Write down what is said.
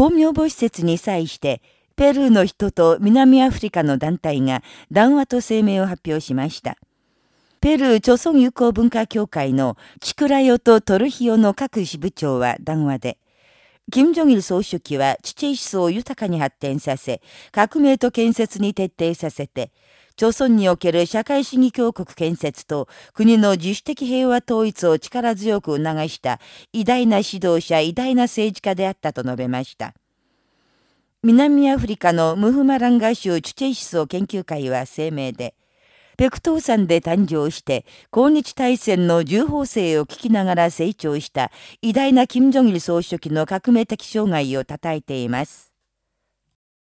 公明母施設に際して、ペルーの人と南アフリカの団体が談話と声明を発表しました。ペルー朝鮮友好文化協会のチクラヨとトルヒオの各支部長は談話で、金正日総書記は知知思想を豊かに発展させ、革命と建設に徹底させて、朝鮮における社会主義強国建設と国の自主的平和統一を力強く促した偉大な指導者、偉大な政治家であったと述べました。南アフリカのムフマランガ州チュチェイ思想研究会は声明で、ペクトー山で誕生して、抗日大戦の重法制を聞きながら成長した偉大な金正日総書記の革命的生涯を称えています。